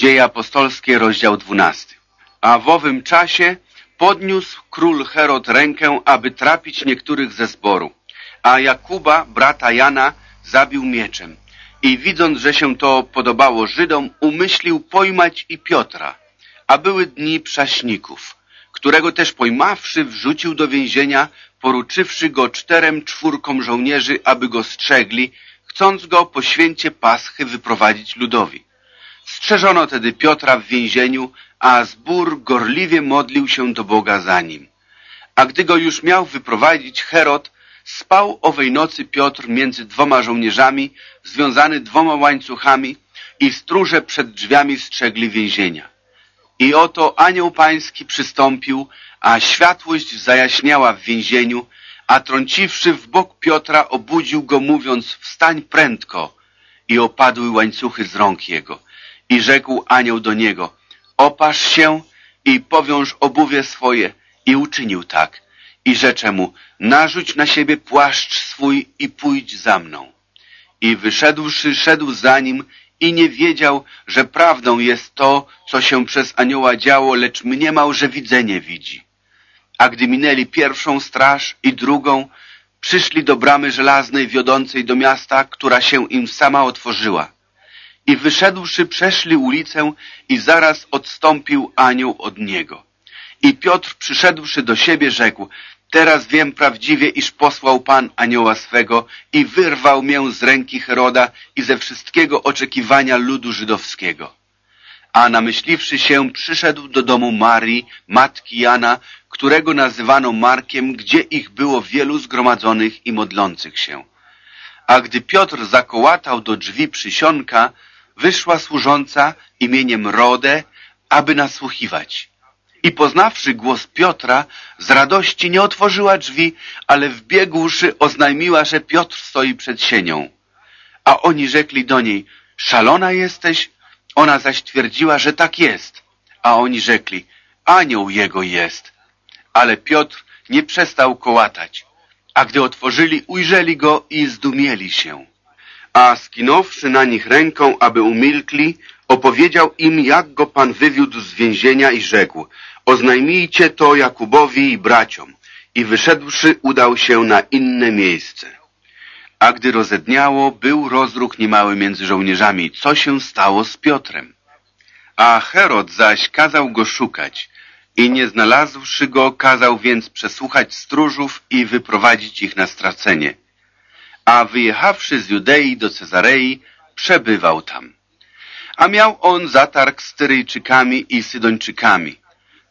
Dzieje apostolskie, rozdział 12. A w owym czasie podniósł król Herod rękę, aby trapić niektórych ze zboru, a Jakuba, brata Jana, zabił mieczem. I widząc, że się to podobało Żydom, umyślił pojmać i Piotra, a były dni prześników, którego też pojmawszy wrzucił do więzienia, poruczywszy go czterem czwórkom żołnierzy, aby go strzegli, chcąc go po święcie Paschy wyprowadzić ludowi. Strzeżono tedy Piotra w więzieniu, a zbór gorliwie modlił się do Boga za nim. A gdy go już miał wyprowadzić Herod, spał owej nocy Piotr między dwoma żołnierzami, związany dwoma łańcuchami i stróże przed drzwiami strzegli więzienia. I oto anioł pański przystąpił, a światłość zajaśniała w więzieniu, a trąciwszy w bok Piotra obudził go mówiąc wstań prędko i opadły łańcuchy z rąk jego. I rzekł anioł do niego opasz się i powiąż obuwie swoje i uczynił tak. I rzecze mu narzuć na siebie płaszcz swój i pójdź za mną. I wyszedłszy szedł za nim i nie wiedział, że prawdą jest to, co się przez anioła działo, lecz mniemał, że widzenie widzi. A gdy minęli pierwszą straż i drugą, przyszli do bramy żelaznej wiodącej do miasta, która się im sama otworzyła. I wyszedłszy przeszli ulicę i zaraz odstąpił anioł od niego. I Piotr przyszedłszy do siebie rzekł, teraz wiem prawdziwie, iż posłał Pan anioła swego i wyrwał mię z ręki Heroda i ze wszystkiego oczekiwania ludu żydowskiego. A namyśliwszy się, przyszedł do domu Marii, matki Jana, którego nazywano Markiem, gdzie ich było wielu zgromadzonych i modlących się. A gdy Piotr zakołatał do drzwi przysionka, wyszła służąca imieniem Rodę, aby nasłuchiwać. I poznawszy głos Piotra, z radości nie otworzyła drzwi, ale wbiegłszy oznajmiła, że Piotr stoi przed sienią. A oni rzekli do niej, szalona jesteś? Ona zaś twierdziła, że tak jest. A oni rzekli, anioł jego jest. Ale Piotr nie przestał kołatać. A gdy otworzyli, ujrzeli go i zdumieli się. A skinąwszy na nich ręką, aby umilkli, opowiedział im, jak go Pan wywiódł z więzienia i rzekł, oznajmijcie to Jakubowi i braciom. I wyszedłszy, udał się na inne miejsce. A gdy rozedniało, był rozruch niemały między żołnierzami, co się stało z Piotrem. A Herod zaś kazał go szukać i nie znalazłszy go, kazał więc przesłuchać stróżów i wyprowadzić ich na stracenie. A wyjechawszy z Judei do Cezarei, przebywał tam. A miał on zatarg z Tyryjczykami i Sydończykami,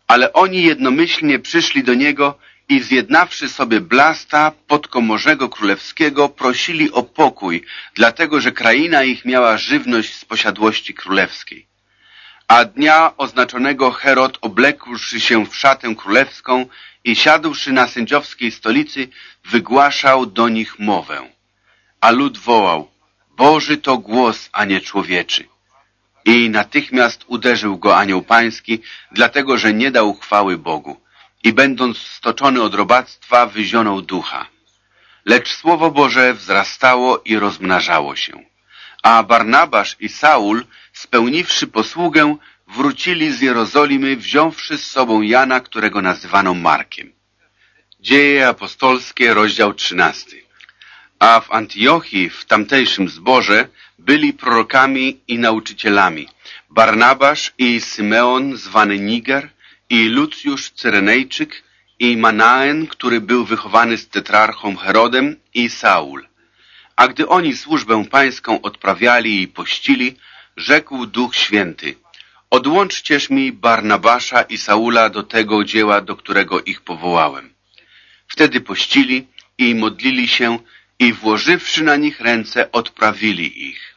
ale oni jednomyślnie przyszli do niego i zjednawszy sobie Blasta, podkomorzego królewskiego, prosili o pokój, dlatego że kraina ich miała żywność z posiadłości królewskiej. A dnia oznaczonego Herod, oblekłszy się w szatę królewską i siadłszy na sędziowskiej stolicy, wygłaszał do nich mowę. A lud wołał, Boży to głos, a nie człowieczy. I natychmiast uderzył go anioł pański, dlatego że nie dał chwały Bogu. I będąc stoczony od robactwa, wyzionął ducha. Lecz Słowo Boże wzrastało i rozmnażało się. A Barnabasz i Saul, spełniwszy posługę, wrócili z Jerozolimy, wziąwszy z sobą Jana, którego nazywano Markiem. Dzieje apostolskie, rozdział trzynasty. A w Antiochii, w tamtejszym zborze, byli prorokami i nauczycielami Barnabasz i Symeon, zwany Niger, i Lucjusz Cyrenejczyk, i Manaen, który był wychowany z tetrarchą Herodem, i Saul. A gdy oni służbę pańską odprawiali i pościli, rzekł Duch Święty, odłączcież mi Barnabasza i Saula do tego dzieła, do którego ich powołałem. Wtedy pościli i modlili się i włożywszy na nich ręce, odprawili ich.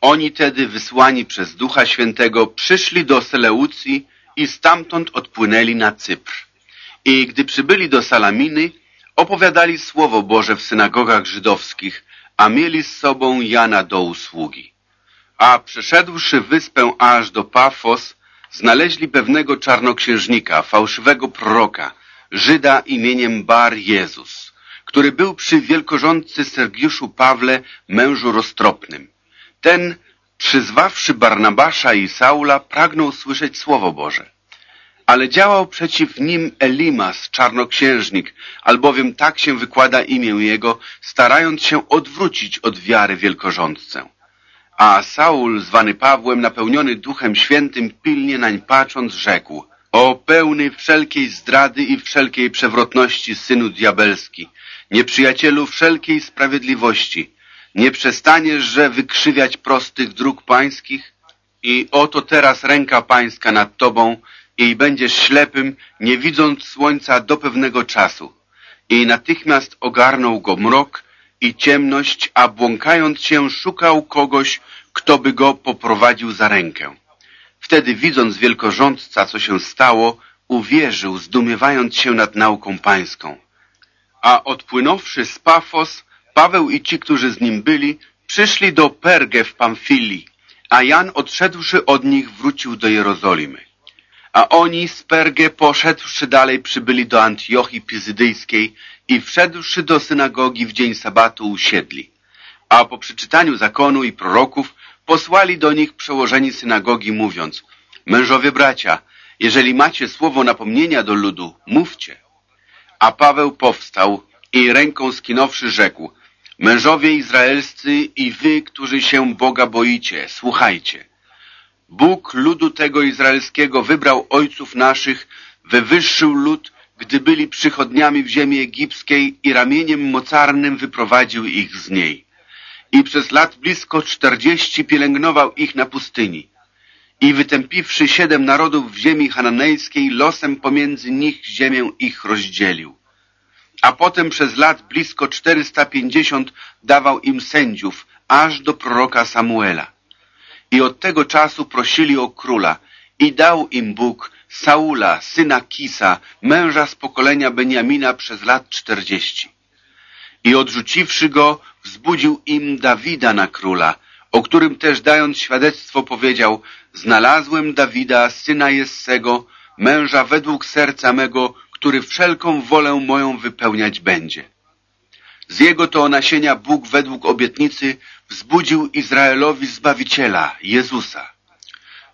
Oni tedy, wysłani przez Ducha Świętego, przyszli do Seleucji i stamtąd odpłynęli na Cypr. I gdy przybyli do Salaminy, opowiadali Słowo Boże w synagogach żydowskich, a mieli z sobą Jana do usługi. A przeszedłszy wyspę aż do Pafos, znaleźli pewnego czarnoksiężnika, fałszywego proroka, Żyda imieniem Bar Jezus, który był przy wielkorządcy Sergiuszu Pawle, mężu roztropnym. Ten przyzwawszy Barnabasza i Saula, pragnął słyszeć Słowo Boże. Ale działał przeciw nim Elimas, czarnoksiężnik, albowiem tak się wykłada imię jego, starając się odwrócić od wiary wielkorządcę. A Saul, zwany Pawłem, napełniony Duchem Świętym, pilnie nań patrząc, rzekł O pełny wszelkiej zdrady i wszelkiej przewrotności, synu diabelski, nieprzyjacielu wszelkiej sprawiedliwości, nie przestaniesz, że wykrzywiać prostych dróg pańskich? I oto teraz ręka pańska nad tobą i będziesz ślepym, nie widząc słońca do pewnego czasu. I natychmiast ogarnął go mrok i ciemność, a błąkając się szukał kogoś, kto by go poprowadził za rękę. Wtedy widząc wielkorządca, co się stało, uwierzył, zdumiewając się nad nauką pańską. A odpłynąwszy z Pafos, Paweł i ci, którzy z nim byli, przyszli do Pergę w Pamfilii, a Jan odszedłszy od nich wrócił do Jerozolimy. A oni z Pergę poszedłszy dalej przybyli do Antiochii Pizydyjskiej i wszedłszy do synagogi w dzień sabatu usiedli. A po przeczytaniu zakonu i proroków posłali do nich przełożeni synagogi mówiąc Mężowie bracia, jeżeli macie słowo napomnienia do ludu, mówcie. A Paweł powstał i ręką skinąwszy rzekł Mężowie izraelscy i wy, którzy się Boga boicie, słuchajcie. Bóg ludu tego izraelskiego wybrał ojców naszych, wywyższył lud, gdy byli przychodniami w ziemi egipskiej i ramieniem mocarnym wyprowadził ich z niej. I przez lat blisko czterdzieści pielęgnował ich na pustyni. I wytępiwszy siedem narodów w ziemi hananejskiej, losem pomiędzy nich ziemię ich rozdzielił a potem przez lat blisko 450 dawał im sędziów, aż do proroka Samuela. I od tego czasu prosili o króla i dał im Bóg Saula, syna Kisa, męża z pokolenia Beniamina przez lat czterdzieści. I odrzuciwszy go, wzbudził im Dawida na króla, o którym też dając świadectwo powiedział, znalazłem Dawida, syna Jessego, męża według serca mego, który wszelką wolę moją wypełniać będzie. Z jego to nasienia Bóg według obietnicy wzbudził Izraelowi Zbawiciela, Jezusa,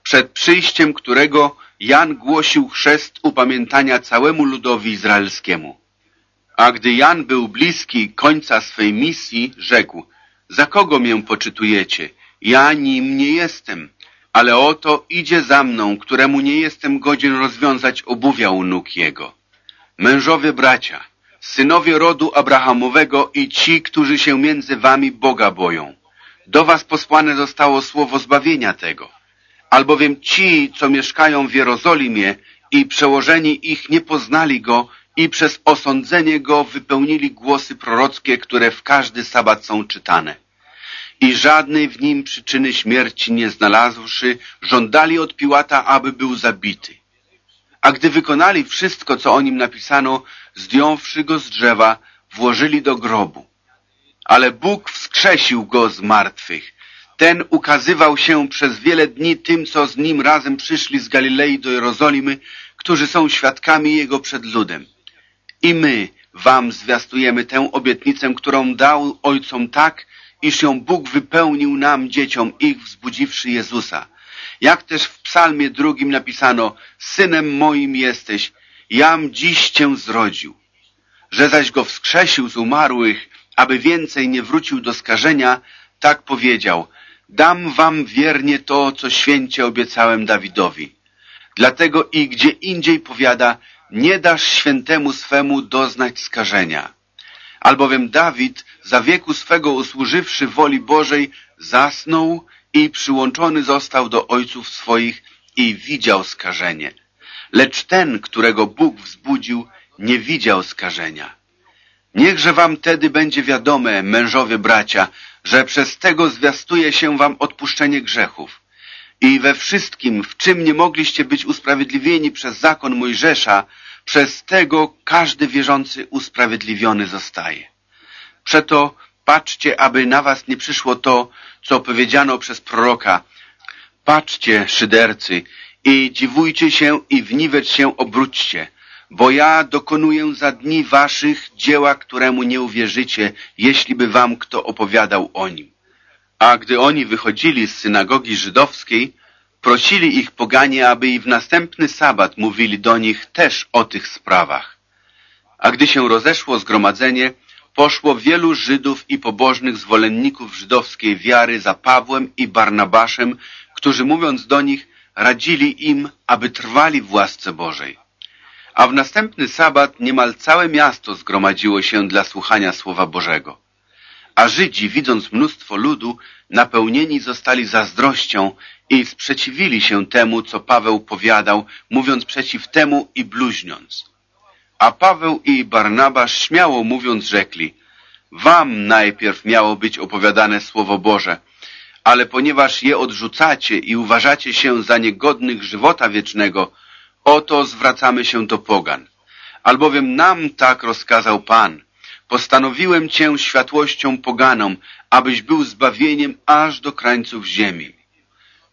przed przyjściem którego Jan głosił chrzest upamiętania całemu ludowi izraelskiemu. A gdy Jan był bliski końca swej misji, rzekł, za kogo mię poczytujecie? Ja nim nie jestem, ale oto idzie za mną, któremu nie jestem godzien rozwiązać obuwia u nóg jego. Mężowie bracia, synowie rodu Abrahamowego i ci, którzy się między wami Boga boją. Do was posłane zostało słowo zbawienia tego. Albowiem ci, co mieszkają w Jerozolimie i przełożeni ich nie poznali go i przez osądzenie go wypełnili głosy prorockie, które w każdy sabat są czytane. I żadnej w nim przyczyny śmierci nie znalazłszy, żądali od Piłata, aby był zabity. A gdy wykonali wszystko, co o nim napisano, zdjąwszy go z drzewa, włożyli do grobu. Ale Bóg wskrzesił go z martwych. Ten ukazywał się przez wiele dni tym, co z nim razem przyszli z Galilei do Jerozolimy, którzy są świadkami Jego przed ludem. I my wam zwiastujemy tę obietnicę, którą dał ojcom tak, iż ją Bóg wypełnił nam, dzieciom ich, wzbudziwszy Jezusa, jak też w psalmie drugim napisano, synem moim jesteś, jam dziś cię zrodził. Że zaś go wskrzesił z umarłych, aby więcej nie wrócił do skażenia, tak powiedział, dam wam wiernie to, co święcie obiecałem Dawidowi. Dlatego i gdzie indziej powiada, nie dasz świętemu swemu doznać skażenia. Albowiem Dawid, za wieku swego usłużywszy woli Bożej, zasnął i przyłączony został do ojców swoich i widział skażenie. Lecz ten, którego Bóg wzbudził, nie widział skażenia. Niechże wam tedy będzie wiadome, mężowie bracia, że przez tego zwiastuje się wam odpuszczenie grzechów. I we wszystkim, w czym nie mogliście być usprawiedliwieni przez zakon Mojżesza, przez tego każdy wierzący usprawiedliwiony zostaje. Przeto patrzcie, aby na was nie przyszło to, co powiedziano przez proroka. Patrzcie, szydercy, i dziwujcie się i w niwecz się obróćcie, bo ja dokonuję za dni waszych dzieła, któremu nie uwierzycie, jeśli by wam kto opowiadał o nim. A gdy oni wychodzili z synagogi żydowskiej, prosili ich poganie, aby i w następny sabat mówili do nich też o tych sprawach. A gdy się rozeszło zgromadzenie, poszło wielu Żydów i pobożnych zwolenników żydowskiej wiary za Pawłem i Barnabaszem, którzy mówiąc do nich, radzili im, aby trwali w łasce Bożej. A w następny sabat niemal całe miasto zgromadziło się dla słuchania Słowa Bożego. A Żydzi, widząc mnóstwo ludu, napełnieni zostali zazdrością i sprzeciwili się temu, co Paweł powiadał, mówiąc przeciw temu i bluźniąc. A Paweł i Barnabasz śmiało mówiąc rzekli, wam najpierw miało być opowiadane Słowo Boże, ale ponieważ je odrzucacie i uważacie się za niegodnych żywota wiecznego, oto zwracamy się do pogan. Albowiem nam tak rozkazał Pan. Postanowiłem Cię światłością poganą, abyś był zbawieniem aż do krańców ziemi.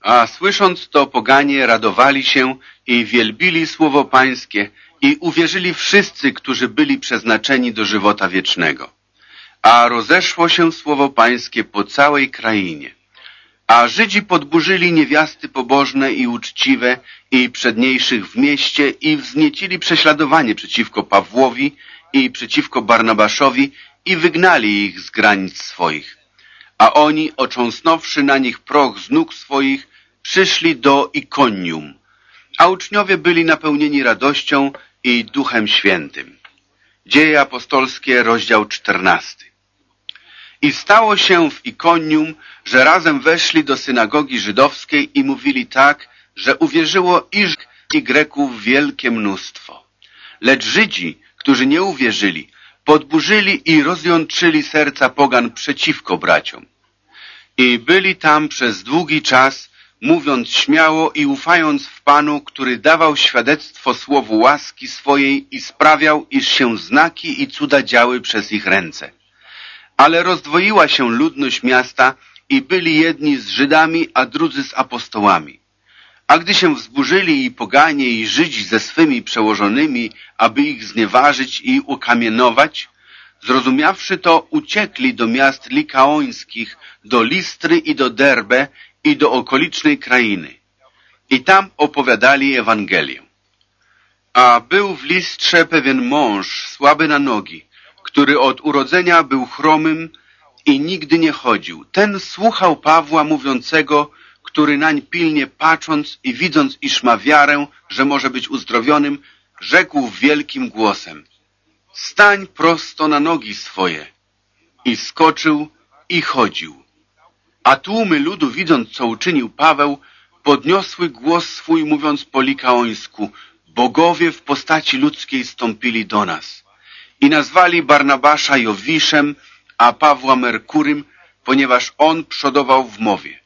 A słysząc to poganie radowali się i wielbili słowo pańskie i uwierzyli wszyscy, którzy byli przeznaczeni do żywota wiecznego. A rozeszło się słowo pańskie po całej krainie. A Żydzi podburzyli niewiasty pobożne i uczciwe i przedniejszych w mieście i wzniecili prześladowanie przeciwko Pawłowi i przeciwko Barnabaszowi i wygnali ich z granic swoich. A oni, ocząsnąwszy na nich proch z nóg swoich, przyszli do Ikonium, a uczniowie byli napełnieni radością i Duchem Świętym. Dzieje apostolskie, rozdział czternasty. I stało się w Ikonium, że razem weszli do synagogi żydowskiej i mówili tak, że uwierzyło iż i Greków wielkie mnóstwo. Lecz Żydzi, którzy nie uwierzyli, podburzyli i rozjątrzyli serca pogan przeciwko braciom. I byli tam przez długi czas, mówiąc śmiało i ufając w Panu, który dawał świadectwo słowu łaski swojej i sprawiał, iż się znaki i cuda działy przez ich ręce. Ale rozdwoiła się ludność miasta i byli jedni z Żydami, a drudzy z apostołami. A gdy się wzburzyli i poganie i Żydzi ze swymi przełożonymi, aby ich znieważyć i ukamienować, zrozumiawszy to, uciekli do miast likaońskich, do Listry i do Derbe i do okolicznej krainy. I tam opowiadali Ewangelię. A był w Listrze pewien mąż, słaby na nogi, który od urodzenia był chromym i nigdy nie chodził. Ten słuchał Pawła mówiącego, który nań pilnie patrząc i widząc, iż ma wiarę, że może być uzdrowionym, rzekł wielkim głosem Stań prosto na nogi swoje. I skoczył i chodził. A tłumy ludu, widząc, co uczynił Paweł, podniosły głos swój, mówiąc po likaońsku Bogowie w postaci ludzkiej stąpili do nas. I nazwali Barnabasza Jowiszem, a Pawła Merkurym, ponieważ on przodował w mowie.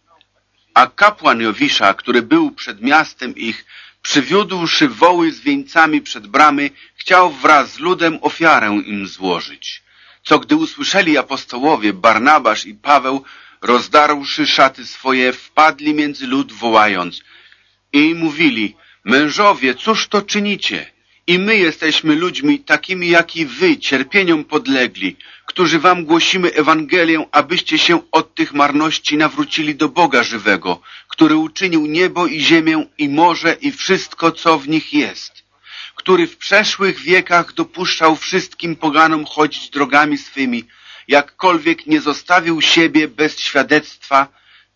A kapłan Jowisza, który był przed miastem ich, przywiódłszy woły z wieńcami przed bramy, chciał wraz z ludem ofiarę im złożyć. Co gdy usłyszeli apostołowie Barnabasz i Paweł, rozdarłszy szaty swoje, wpadli między lud wołając i mówili, mężowie, cóż to czynicie? I my jesteśmy ludźmi takimi jak i wy, cierpieniom podlegli, którzy wam głosimy Ewangelię, abyście się od tych marności nawrócili do Boga żywego, który uczynił niebo i ziemię i morze i wszystko, co w nich jest, który w przeszłych wiekach dopuszczał wszystkim poganom chodzić drogami swymi, jakkolwiek nie zostawił siebie bez świadectwa,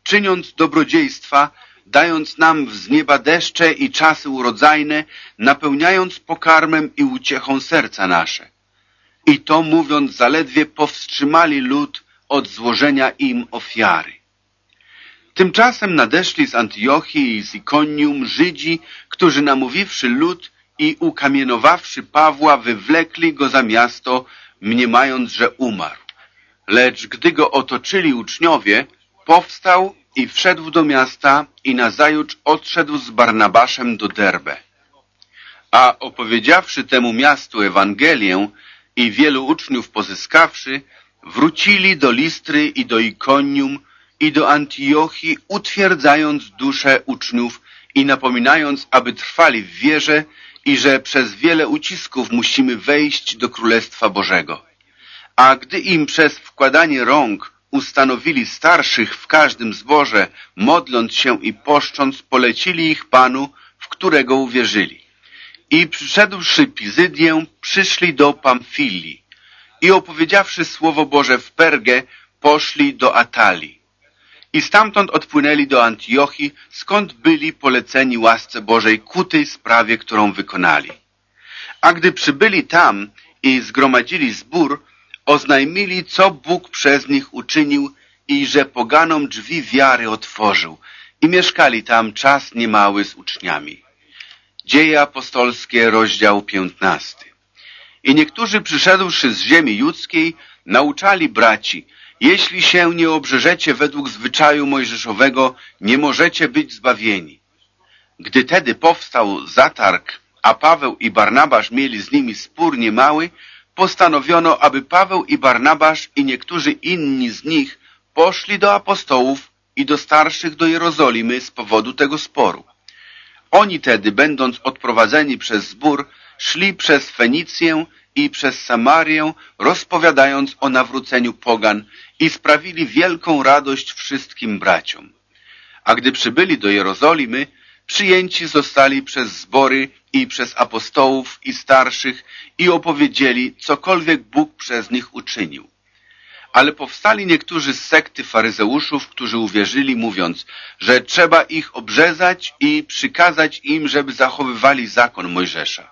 czyniąc dobrodziejstwa, dając nam z nieba deszcze i czasy urodzajne, napełniając pokarmem i uciechą serca nasze. I to mówiąc, zaledwie powstrzymali lud od złożenia im ofiary. Tymczasem nadeszli z Antiochii i z Ikonium Żydzi, którzy namówiwszy lud i ukamienowawszy Pawła, wywlekli go za miasto, mniemając, że umarł. Lecz gdy go otoczyli uczniowie, powstał i wszedł do miasta i nazajutrz odszedł z Barnabaszem do Derbe. A opowiedziawszy temu miastu Ewangelię i wielu uczniów pozyskawszy, wrócili do Listry i do Ikonium i do Antiochii, utwierdzając dusze uczniów i napominając, aby trwali w wierze i że przez wiele ucisków musimy wejść do Królestwa Bożego. A gdy im przez wkładanie rąk ustanowili starszych w każdym zborze, modląc się i poszcząc, polecili ich Panu, w którego uwierzyli. I przyszedłszy Pizydię, przyszli do Pamfilii i opowiedziawszy Słowo Boże w Pergę, poszli do Atalii. I stamtąd odpłynęli do Antiochii, skąd byli poleceni łasce Bożej ku tej sprawie, którą wykonali. A gdy przybyli tam i zgromadzili zbór, oznajmili, co Bóg przez nich uczynił i że poganom drzwi wiary otworzył i mieszkali tam czas niemały z uczniami. Dzieje apostolskie, rozdział 15. I niektórzy przyszedłszy z ziemi judzkiej, nauczali braci, jeśli się nie obrzeżecie według zwyczaju mojżeszowego, nie możecie być zbawieni. Gdy tedy powstał zatarg, a Paweł i Barnabasz mieli z nimi spór niemały, postanowiono, aby Paweł i Barnabasz i niektórzy inni z nich poszli do apostołów i do starszych do Jerozolimy z powodu tego sporu. Oni tedy, będąc odprowadzeni przez zbór, szli przez Fenicję i przez Samarię, rozpowiadając o nawróceniu pogan i sprawili wielką radość wszystkim braciom. A gdy przybyli do Jerozolimy, przyjęci zostali przez zbory i przez apostołów i starszych i opowiedzieli, cokolwiek Bóg przez nich uczynił. Ale powstali niektórzy z sekty faryzeuszów, którzy uwierzyli, mówiąc, że trzeba ich obrzezać i przykazać im, żeby zachowywali zakon Mojżesza.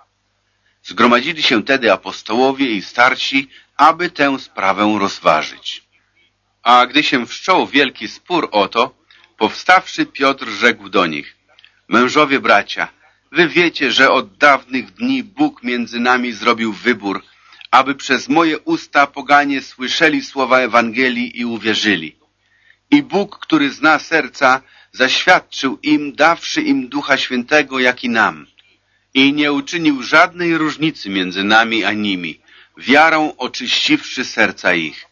Zgromadzili się tedy apostołowie i starsi, aby tę sprawę rozważyć. A gdy się wszczął wielki spór o to, powstawszy Piotr rzekł do nich, Mężowie bracia, wy wiecie, że od dawnych dni Bóg między nami zrobił wybór, aby przez moje usta poganie słyszeli słowa Ewangelii i uwierzyli. I Bóg, który zna serca, zaświadczył im, dawszy im Ducha Świętego, jak i nam. I nie uczynił żadnej różnicy między nami a nimi, wiarą oczyściwszy serca ich.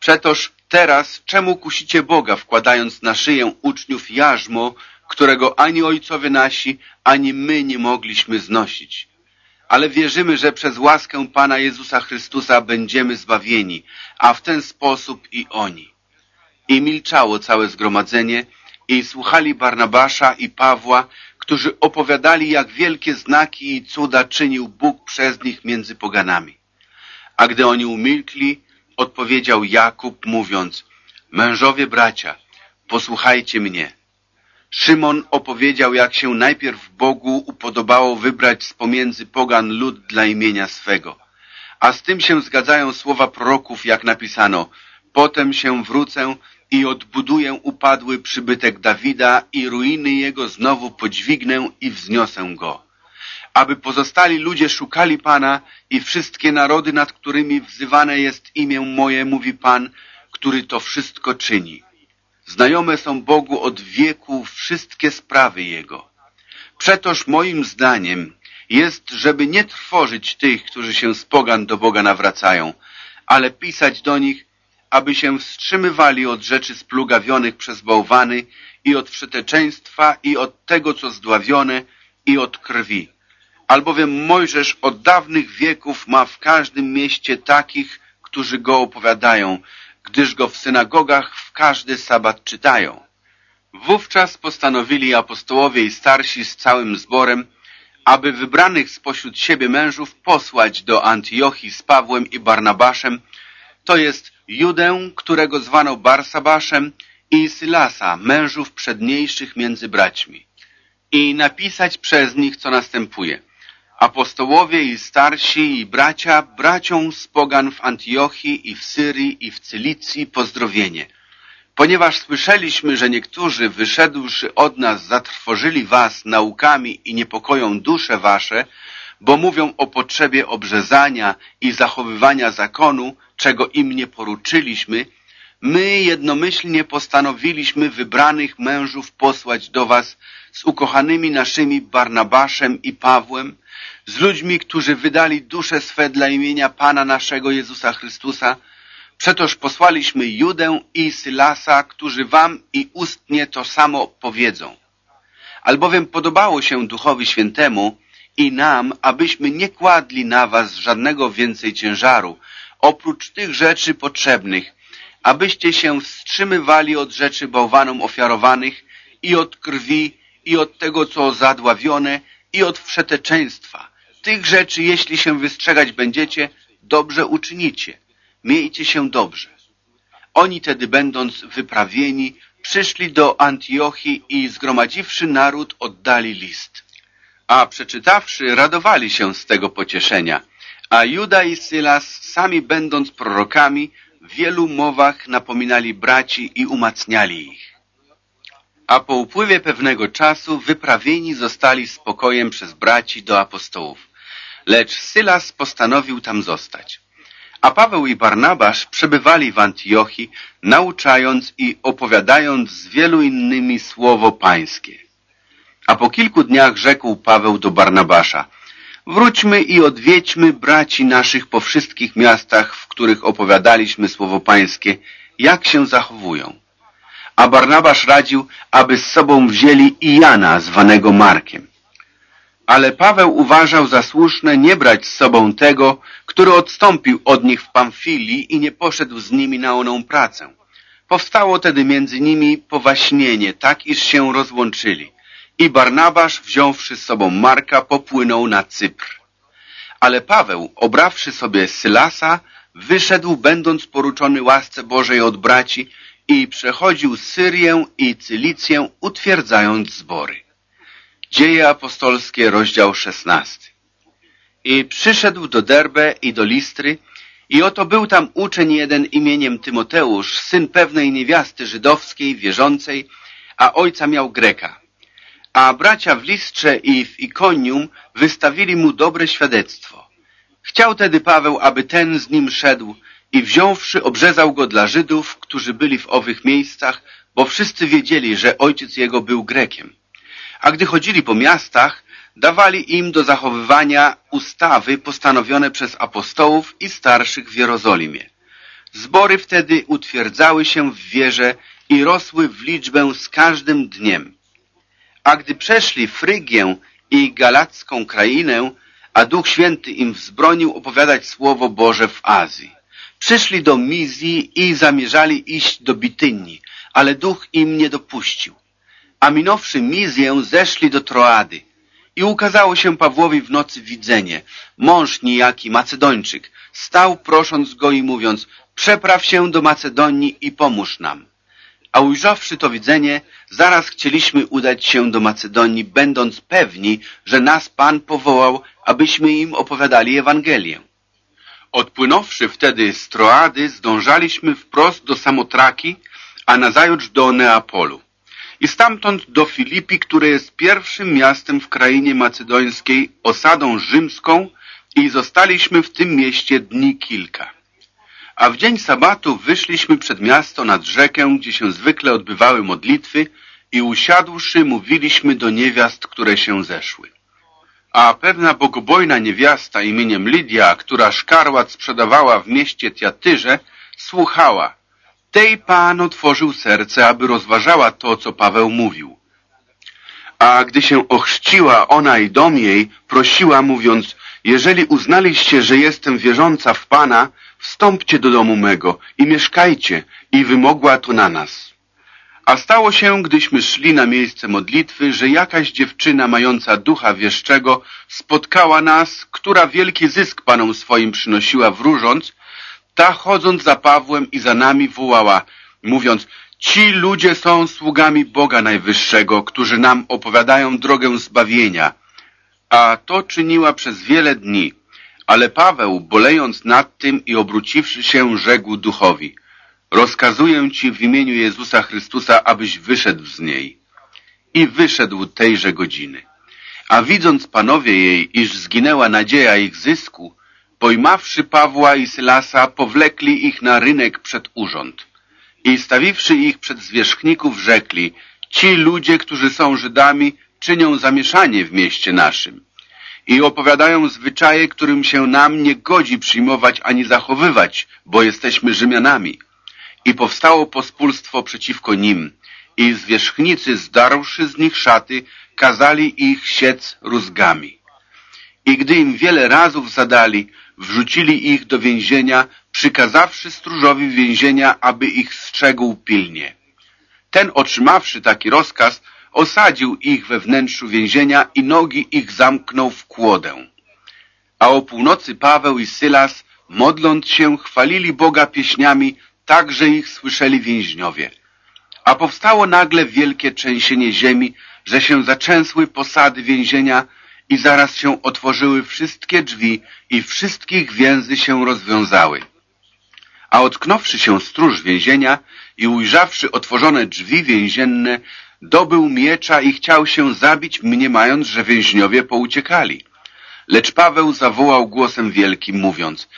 Przetoż teraz czemu kusicie Boga, wkładając na szyję uczniów jarzmo, którego ani ojcowie nasi, ani my nie mogliśmy znosić. Ale wierzymy, że przez łaskę Pana Jezusa Chrystusa będziemy zbawieni, a w ten sposób i oni. I milczało całe zgromadzenie i słuchali Barnabasza i Pawła, którzy opowiadali, jak wielkie znaki i cuda czynił Bóg przez nich między poganami. A gdy oni umilkli, odpowiedział Jakub, mówiąc, mężowie bracia, posłuchajcie mnie. Szymon opowiedział, jak się najpierw Bogu upodobało wybrać z pomiędzy pogan lud dla imienia swego. A z tym się zgadzają słowa proroków, jak napisano, potem się wrócę i odbuduję upadły przybytek Dawida i ruiny jego znowu podźwignę i wzniosę go. Aby pozostali ludzie szukali Pana i wszystkie narody, nad którymi wzywane jest imię moje, mówi Pan, który to wszystko czyni. Znajome są Bogu od wieku wszystkie sprawy Jego. Przetoż moim zdaniem jest, żeby nie trwożyć tych, którzy się z pogan do Boga nawracają, ale pisać do nich, aby się wstrzymywali od rzeczy splugawionych przez bałwany i od wszeteczeństwa i od tego, co zdławione i od krwi. Albowiem Mojżesz od dawnych wieków ma w każdym mieście takich, którzy go opowiadają, gdyż go w synagogach w każdy sabat czytają. Wówczas postanowili apostołowie i starsi z całym zborem, aby wybranych spośród siebie mężów posłać do Antiochii z Pawłem i Barnabaszem, to jest Judę, którego zwano Barsabaszem, i Sylasa, mężów przedniejszych między braćmi, i napisać przez nich, co następuje – Apostołowie i starsi i bracia, braciom z pogan w Antiochii i w Syrii i w Cylicji pozdrowienie. Ponieważ słyszeliśmy, że niektórzy wyszedłszy od nas zatrwożyli was naukami i niepokoją dusze wasze, bo mówią o potrzebie obrzezania i zachowywania zakonu, czego im nie poruczyliśmy, my jednomyślnie postanowiliśmy wybranych mężów posłać do was z ukochanymi naszymi Barnabaszem i Pawłem, z ludźmi, którzy wydali dusze swe dla imienia Pana naszego Jezusa Chrystusa, przetoż posłaliśmy Judę i Sylasa, którzy wam i ustnie to samo powiedzą. Albowiem podobało się Duchowi Świętemu i nam, abyśmy nie kładli na was żadnego więcej ciężaru, oprócz tych rzeczy potrzebnych, abyście się wstrzymywali od rzeczy bałwanom ofiarowanych i od krwi i od tego, co zadławione i od wszeteczeństwa. Tych rzeczy, jeśli się wystrzegać będziecie, dobrze uczynicie. Miejcie się dobrze. Oni tedy, będąc wyprawieni, przyszli do Antiochii i zgromadziwszy naród, oddali list. A przeczytawszy, radowali się z tego pocieszenia. A Juda i Sylas, sami będąc prorokami, w wielu mowach napominali braci i umacniali ich. A po upływie pewnego czasu wyprawieni zostali spokojem przez braci do apostołów. Lecz Sylas postanowił tam zostać. A Paweł i Barnabasz przebywali w Antiochii, nauczając i opowiadając z wielu innymi słowo pańskie. A po kilku dniach rzekł Paweł do Barnabasza, wróćmy i odwiedźmy braci naszych po wszystkich miastach, w których opowiadaliśmy słowo pańskie, jak się zachowują. A Barnabasz radził, aby z sobą wzięli i Jana, zwanego Markiem. Ale Paweł uważał za słuszne nie brać z sobą tego, który odstąpił od nich w Pamfilii i nie poszedł z nimi na oną pracę. Powstało tedy między nimi powaśnienie, tak iż się rozłączyli. I Barnabasz, wziąwszy z sobą Marka, popłynął na Cypr. Ale Paweł, obrawszy sobie Sylasa, wyszedł, będąc poruczony łasce Bożej od braci i przechodził Syrię i Cylicję, utwierdzając zbory. Dzieje apostolskie, rozdział szesnasty. I przyszedł do Derbe i do Listry i oto był tam uczeń jeden imieniem Tymoteusz, syn pewnej niewiasty żydowskiej, wierzącej, a ojca miał Greka. A bracia w Listrze i w Ikonium wystawili mu dobre świadectwo. Chciał tedy Paweł, aby ten z nim szedł i wziąwszy obrzezał go dla Żydów, którzy byli w owych miejscach, bo wszyscy wiedzieli, że ojciec jego był Grekiem. A gdy chodzili po miastach, dawali im do zachowywania ustawy postanowione przez apostołów i starszych w Jerozolimie. Zbory wtedy utwierdzały się w wierze i rosły w liczbę z każdym dniem. A gdy przeszli Frygię i Galacką krainę, a Duch Święty im wzbronił opowiadać Słowo Boże w Azji. Przyszli do Mizji i zamierzali iść do Bitynii, ale Duch im nie dopuścił. A minąwszy Mizję, zeszli do Troady. I ukazało się Pawłowi w nocy widzenie. Mąż niejaki, Macedończyk, stał prosząc go i mówiąc, przepraw się do Macedonii i pomóż nam. A ujrzawszy to widzenie, zaraz chcieliśmy udać się do Macedonii, będąc pewni, że nas Pan powołał, abyśmy im opowiadali Ewangelię. Odpłynąwszy wtedy z Troady, zdążaliśmy wprost do Samotraki, a nazajutrz do Neapolu i stamtąd do Filipi, które jest pierwszym miastem w krainie macedońskiej, osadą rzymską i zostaliśmy w tym mieście dni kilka. A w dzień sabatu wyszliśmy przed miasto nad rzekę, gdzie się zwykle odbywały modlitwy i usiadłszy mówiliśmy do niewiast, które się zeszły. A pewna bogobojna niewiasta imieniem Lidia, która szkarłat sprzedawała w mieście Tiatyrze, słuchała tej Pan otworzył serce, aby rozważała to, co Paweł mówił. A gdy się ochrzciła ona i dom jej, prosiła, mówiąc, jeżeli uznaliście, że jestem wierząca w Pana, wstąpcie do domu mego i mieszkajcie, i wymogła to na nas. A stało się, gdyśmy szli na miejsce modlitwy, że jakaś dziewczyna mająca ducha wieszczego spotkała nas, która wielki zysk Panom swoim przynosiła wróżąc, ta chodząc za Pawłem i za nami wołała, mówiąc, ci ludzie są sługami Boga Najwyższego, którzy nam opowiadają drogę zbawienia. A to czyniła przez wiele dni. Ale Paweł, bolejąc nad tym i obróciwszy się, rzekł duchowi, rozkazuję ci w imieniu Jezusa Chrystusa, abyś wyszedł z niej. I wyszedł tejże godziny. A widząc panowie jej, iż zginęła nadzieja ich zysku, Pojmawszy Pawła i Sylasa, powlekli ich na rynek przed urząd. I stawiwszy ich przed zwierzchników, rzekli, ci ludzie, którzy są Żydami, czynią zamieszanie w mieście naszym i opowiadają zwyczaje, którym się nam nie godzi przyjmować ani zachowywać, bo jesteśmy Rzymianami. I powstało pospólstwo przeciwko nim i zwierzchnicy, zdarłszy z nich szaty, kazali ich siec rózgami. I gdy im wiele razów zadali, wrzucili ich do więzienia, przykazawszy stróżowi więzienia, aby ich strzegł pilnie. Ten otrzymawszy taki rozkaz, osadził ich we wnętrzu więzienia i nogi ich zamknął w kłodę. A o północy Paweł i Sylas, modląc się, chwalili Boga pieśniami, tak, że ich słyszeli więźniowie. A powstało nagle wielkie trzęsienie ziemi, że się zaczęsły posady więzienia i zaraz się otworzyły wszystkie drzwi i wszystkich więzy się rozwiązały. A otknąwszy się stróż więzienia i ujrzawszy otworzone drzwi więzienne, dobył miecza i chciał się zabić, mniemając, że więźniowie pouciekali. Lecz Paweł zawołał głosem wielkim, mówiąc,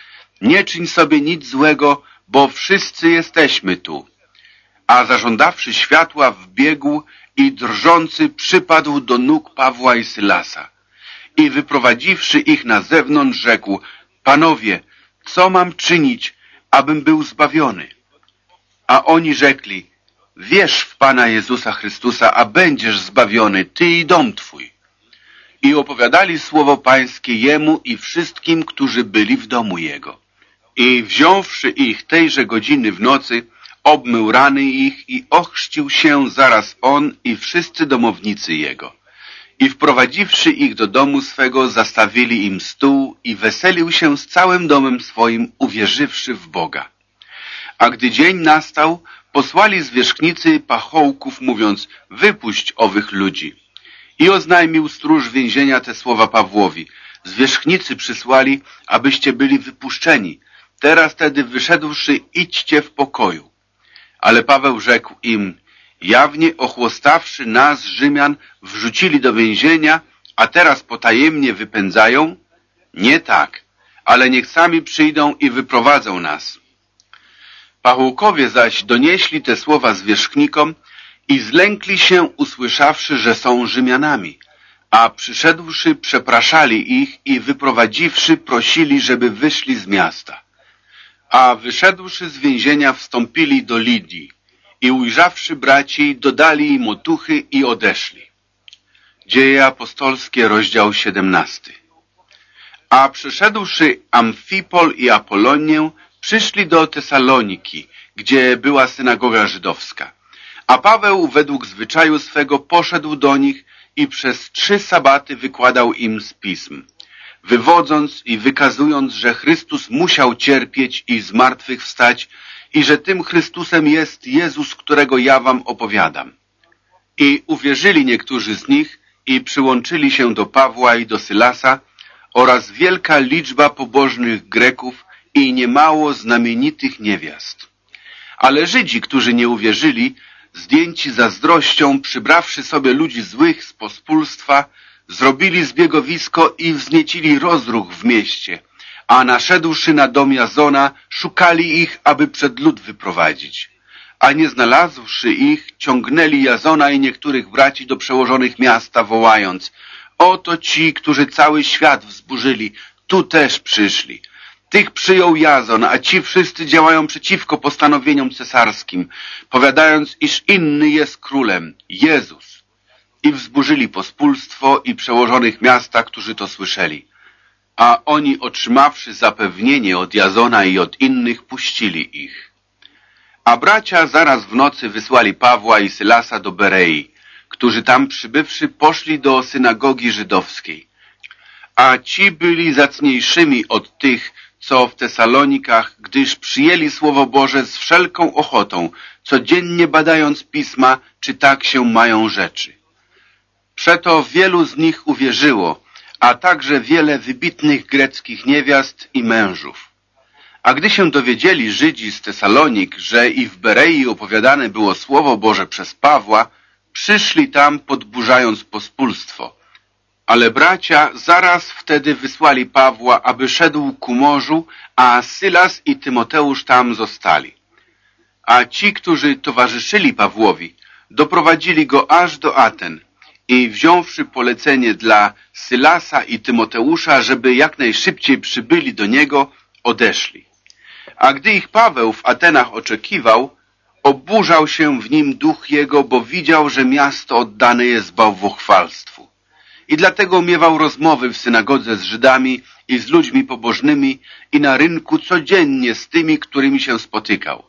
nie czyń sobie nic złego, bo wszyscy jesteśmy tu. A zażądawszy światła wbiegł i drżący przypadł do nóg Pawła i Sylasa. I wyprowadziwszy ich na zewnątrz, rzekł, panowie, co mam czynić, abym był zbawiony? A oni rzekli, wierz w Pana Jezusa Chrystusa, a będziesz zbawiony, ty i dom twój. I opowiadali słowo pańskie jemu i wszystkim, którzy byli w domu jego. I wziąwszy ich tejże godziny w nocy, obmył rany ich i ochrzcił się zaraz on i wszyscy domownicy jego. I wprowadziwszy ich do domu swego, zastawili im stół i weselił się z całym domem swoim, uwierzywszy w Boga. A gdy dzień nastał, posłali zwierzchnicy pachołków, mówiąc, wypuść owych ludzi. I oznajmił stróż więzienia te słowa Pawłowi. Zwierzchnicy przysłali, abyście byli wypuszczeni. Teraz tedy wyszedłszy, idźcie w pokoju. Ale Paweł rzekł im, jawnie ochłostawszy nas, Rzymian, wrzucili do więzienia, a teraz potajemnie wypędzają? Nie tak, ale niech sami przyjdą i wyprowadzą nas. Pachołkowie zaś donieśli te słowa zwierzchnikom i zlękli się, usłyszawszy, że są Rzymianami, a przyszedłszy przepraszali ich i wyprowadziwszy prosili, żeby wyszli z miasta. A wyszedłszy z więzienia wstąpili do Lidii i ujrzawszy braci, dodali im otuchy i odeszli. Dzieje apostolskie, rozdział 17. A przyszedłszy Amfipol i Apolonię, przyszli do Tesaloniki, gdzie była synagoga żydowska. A Paweł według zwyczaju swego poszedł do nich i przez trzy sabaty wykładał im z pism wywodząc i wykazując, że Chrystus musiał cierpieć i zmartwychwstać i że tym Chrystusem jest Jezus, którego ja wam opowiadam. I uwierzyli niektórzy z nich i przyłączyli się do Pawła i do Sylasa oraz wielka liczba pobożnych Greków i niemało znamienitych niewiast. Ale Żydzi, którzy nie uwierzyli, zdjęci zazdrością, przybrawszy sobie ludzi złych z pospólstwa, Zrobili zbiegowisko i wzniecili rozruch w mieście, a naszedłszy na dom Jazona, szukali ich, aby przed lud wyprowadzić. A nie znalazłszy ich, ciągnęli Jazona i niektórych braci do przełożonych miasta, wołając Oto ci, którzy cały świat wzburzyli, tu też przyszli. Tych przyjął Jazon, a ci wszyscy działają przeciwko postanowieniom cesarskim, powiadając, iż inny jest królem, Jezus i wzburzyli pospólstwo i przełożonych miasta, którzy to słyszeli. A oni, otrzymawszy zapewnienie od Jazona i od innych, puścili ich. A bracia zaraz w nocy wysłali Pawła i Sylasa do Berei, którzy tam przybywszy poszli do synagogi żydowskiej. A ci byli zacniejszymi od tych, co w Tesalonikach, gdyż przyjęli Słowo Boże z wszelką ochotą, codziennie badając pisma, czy tak się mają rzeczy. Przeto wielu z nich uwierzyło, a także wiele wybitnych greckich niewiast i mężów. A gdy się dowiedzieli Żydzi z Tesalonik, że i w Berei opowiadane było Słowo Boże przez Pawła, przyszli tam podburzając pospólstwo. Ale bracia zaraz wtedy wysłali Pawła, aby szedł ku morzu, a Sylas i Tymoteusz tam zostali. A ci, którzy towarzyszyli Pawłowi, doprowadzili go aż do Aten – i wziąwszy polecenie dla Sylasa i Tymoteusza, żeby jak najszybciej przybyli do niego, odeszli. A gdy ich Paweł w Atenach oczekiwał, oburzał się w nim duch jego, bo widział, że miasto oddane jest bałwochwalstwu. i dlatego miewał rozmowy w synagodze z Żydami i z ludźmi pobożnymi i na rynku codziennie z tymi, którymi się spotykał.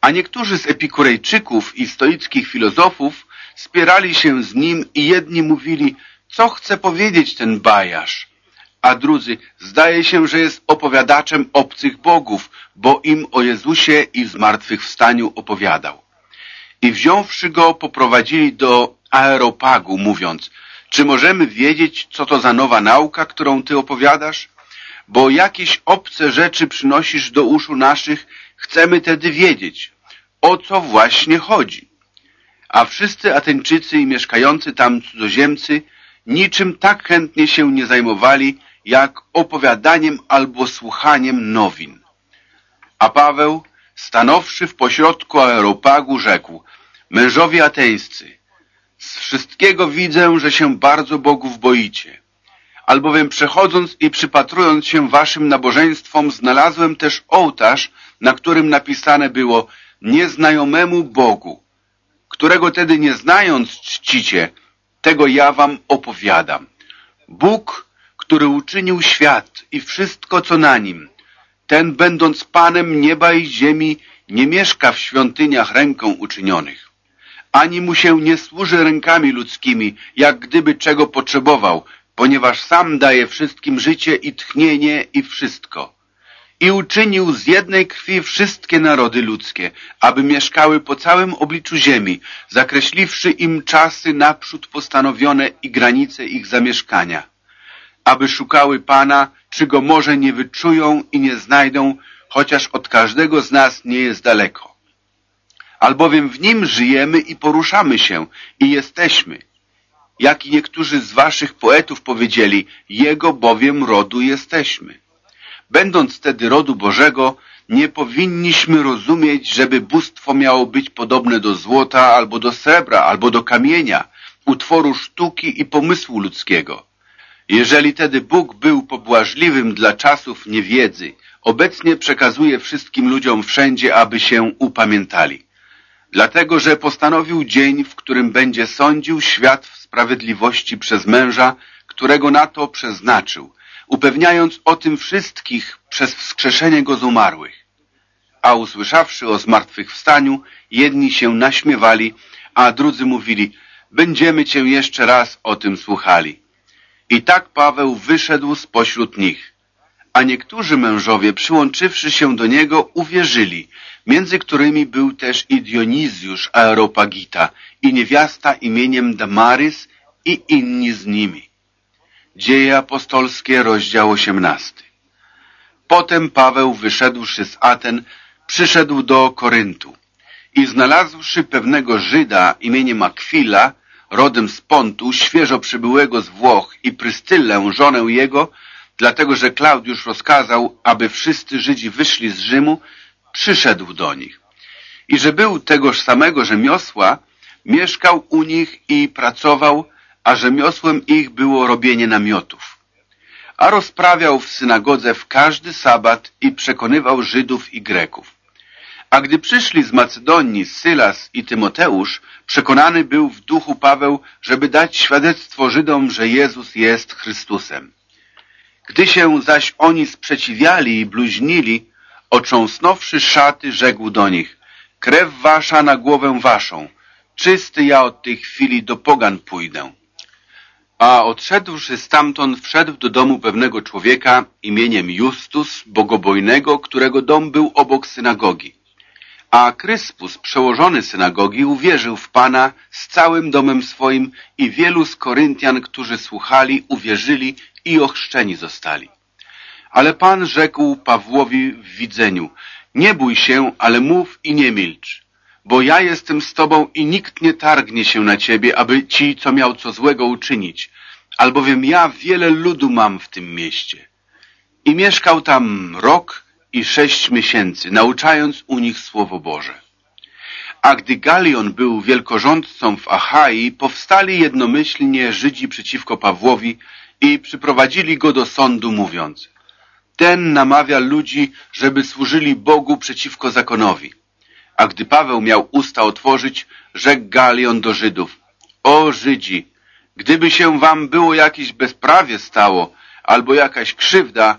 A niektórzy z epikurejczyków i stoickich filozofów spierali się z nim i jedni mówili, co chce powiedzieć ten bajarz, a drudzy, zdaje się, że jest opowiadaczem obcych bogów, bo im o Jezusie i zmartwychwstaniu opowiadał. I wziąwszy go, poprowadzili do Aeropagu, mówiąc, czy możemy wiedzieć, co to za nowa nauka, którą ty opowiadasz? Bo jakieś obce rzeczy przynosisz do uszu naszych, chcemy tedy wiedzieć, o co właśnie chodzi. A wszyscy Ateńczycy i mieszkający tam cudzoziemcy niczym tak chętnie się nie zajmowali, jak opowiadaniem albo słuchaniem nowin. A Paweł, stanowszy w pośrodku aeropagu, rzekł, mężowie ateńscy, z wszystkiego widzę, że się bardzo Bogów boicie. Albowiem przechodząc i przypatrując się waszym nabożeństwom, znalazłem też ołtarz, na którym napisane było nieznajomemu Bogu, którego tedy nie znając czcicie, tego ja wam opowiadam. Bóg, który uczynił świat i wszystko, co na nim, ten będąc Panem nieba i ziemi, nie mieszka w świątyniach ręką uczynionych. Ani mu się nie służy rękami ludzkimi, jak gdyby czego potrzebował, ponieważ sam daje wszystkim życie i tchnienie i wszystko i uczynił z jednej krwi wszystkie narody ludzkie, aby mieszkały po całym obliczu ziemi, zakreśliwszy im czasy naprzód postanowione i granice ich zamieszkania, aby szukały Pana, czy Go może nie wyczują i nie znajdą, chociaż od każdego z nas nie jest daleko. Albowiem w Nim żyjemy i poruszamy się i jesteśmy. Jak i niektórzy z waszych poetów powiedzieli, Jego bowiem rodu jesteśmy. Będąc tedy rodu Bożego, nie powinniśmy rozumieć, żeby bóstwo miało być podobne do złota, albo do srebra, albo do kamienia, utworu sztuki i pomysłu ludzkiego. Jeżeli tedy Bóg był pobłażliwym dla czasów niewiedzy, obecnie przekazuje wszystkim ludziom wszędzie, aby się upamiętali. Dlatego, że postanowił dzień, w którym będzie sądził świat w sprawiedliwości przez męża, którego na to przeznaczył, upewniając o tym wszystkich przez wskrzeszenie go z umarłych. A usłyszawszy o zmartwychwstaniu, jedni się naśmiewali, a drudzy mówili, będziemy cię jeszcze raz o tym słuchali. I tak Paweł wyszedł spośród nich. A niektórzy mężowie, przyłączywszy się do niego, uwierzyli, między którymi był też i Dionizjusz Aeropagita i niewiasta imieniem Damarys i inni z nimi. Dzieje apostolskie, rozdział 18. Potem Paweł, wyszedłszy z Aten, przyszedł do Koryntu i znalazłszy pewnego Żyda imieniem Akwila, rodem z Pontu, świeżo przybyłego z Włoch i Prystylę, żonę jego, dlatego że Klaudiusz rozkazał, aby wszyscy Żydzi wyszli z Rzymu, przyszedł do nich. I że był tegoż samego rzemiosła, mieszkał u nich i pracował, a rzemiosłem ich było robienie namiotów. A rozprawiał w synagodze w każdy sabat i przekonywał Żydów i Greków. A gdy przyszli z Macedonii Sylas i Tymoteusz, przekonany był w duchu Paweł, żeby dać świadectwo Żydom, że Jezus jest Chrystusem. Gdy się zaś oni sprzeciwiali i bluźnili, otrząsnąwszy szaty, rzekł do nich, krew wasza na głowę waszą, czysty ja od tej chwili do pogan pójdę. A odszedłszy stamtąd, wszedł do domu pewnego człowieka imieniem Justus, bogobojnego, którego dom był obok synagogi. A Kryspus, przełożony synagogi, uwierzył w Pana z całym domem swoim i wielu z Koryntian, którzy słuchali, uwierzyli i ochrzczeni zostali. Ale Pan rzekł Pawłowi w widzeniu, nie bój się, ale mów i nie milcz bo ja jestem z tobą i nikt nie targnie się na ciebie, aby ci, co miał co złego uczynić, albowiem ja wiele ludu mam w tym mieście. I mieszkał tam rok i sześć miesięcy, nauczając u nich Słowo Boże. A gdy Galion był wielkorządcą w Achai, powstali jednomyślnie Żydzi przeciwko Pawłowi i przyprowadzili go do sądu, mówiąc Ten namawia ludzi, żeby służyli Bogu przeciwko zakonowi. A gdy Paweł miał usta otworzyć, rzekł Galion do Żydów, o Żydzi, Gdyby się wam było jakieś bezprawie stało, albo jakaś krzywda,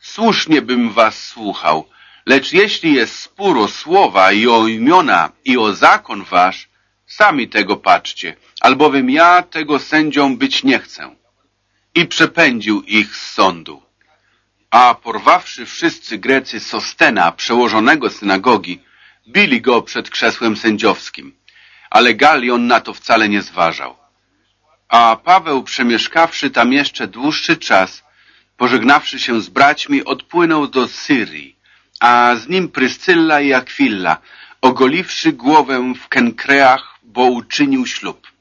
słusznie bym was słuchał. Lecz jeśli jest spór o słowa i o imiona i o zakon wasz, sami tego patrzcie, albowiem ja tego sędzią być nie chcę. I przepędził ich z sądu. A porwawszy wszyscy Grecy Sostena, przełożonego synagogi, bili go przed krzesłem sędziowskim. Ale Galion na to wcale nie zważał. A Paweł, przemieszkawszy tam jeszcze dłuższy czas, pożegnawszy się z braćmi, odpłynął do Syrii, a z nim Pryscylla i Akwilla, ogoliwszy głowę w Kenkreach, bo uczynił ślub.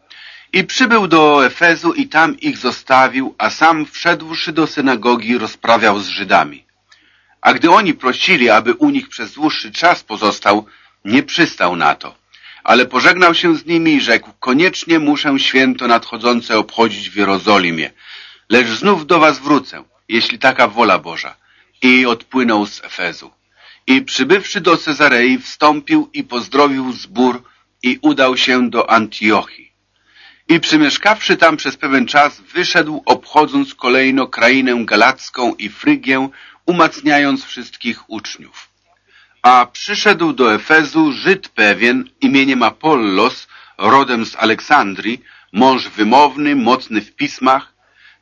I przybył do Efezu i tam ich zostawił, a sam wszedłszy do synagogi rozprawiał z Żydami. A gdy oni prosili, aby u nich przez dłuższy czas pozostał, nie przystał na to. Ale pożegnał się z nimi i rzekł, koniecznie muszę święto nadchodzące obchodzić w Jerozolimie, lecz znów do was wrócę, jeśli taka wola Boża. I odpłynął z Efezu. I przybywszy do Cezarei, wstąpił i pozdrowił zbór i udał się do Antiochii. I przymieszkawszy tam przez pewien czas, wyszedł, obchodząc kolejno krainę galacką i Frygię, umacniając wszystkich uczniów. A przyszedł do Efezu Żyd pewien imieniem Apollos, rodem z Aleksandrii, mąż wymowny, mocny w pismach.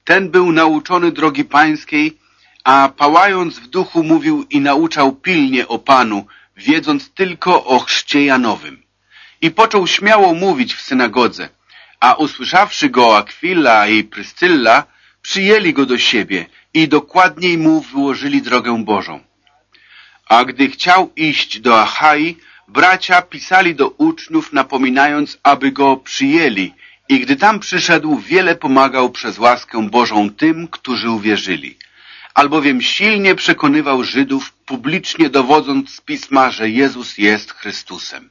Ten był nauczony drogi pańskiej, a pałając w duchu mówił i nauczał pilnie o Panu, wiedząc tylko o chrzcie Janowym. I począł śmiało mówić w synagodze, a usłyszawszy go Akwila i Pryscylla, przyjęli go do siebie i dokładniej mu wyłożyli drogę Bożą. A gdy chciał iść do Achai, bracia pisali do uczniów, napominając, aby go przyjęli i gdy tam przyszedł, wiele pomagał przez łaskę Bożą tym, którzy uwierzyli. Albowiem silnie przekonywał Żydów, publicznie dowodząc z Pisma, że Jezus jest Chrystusem.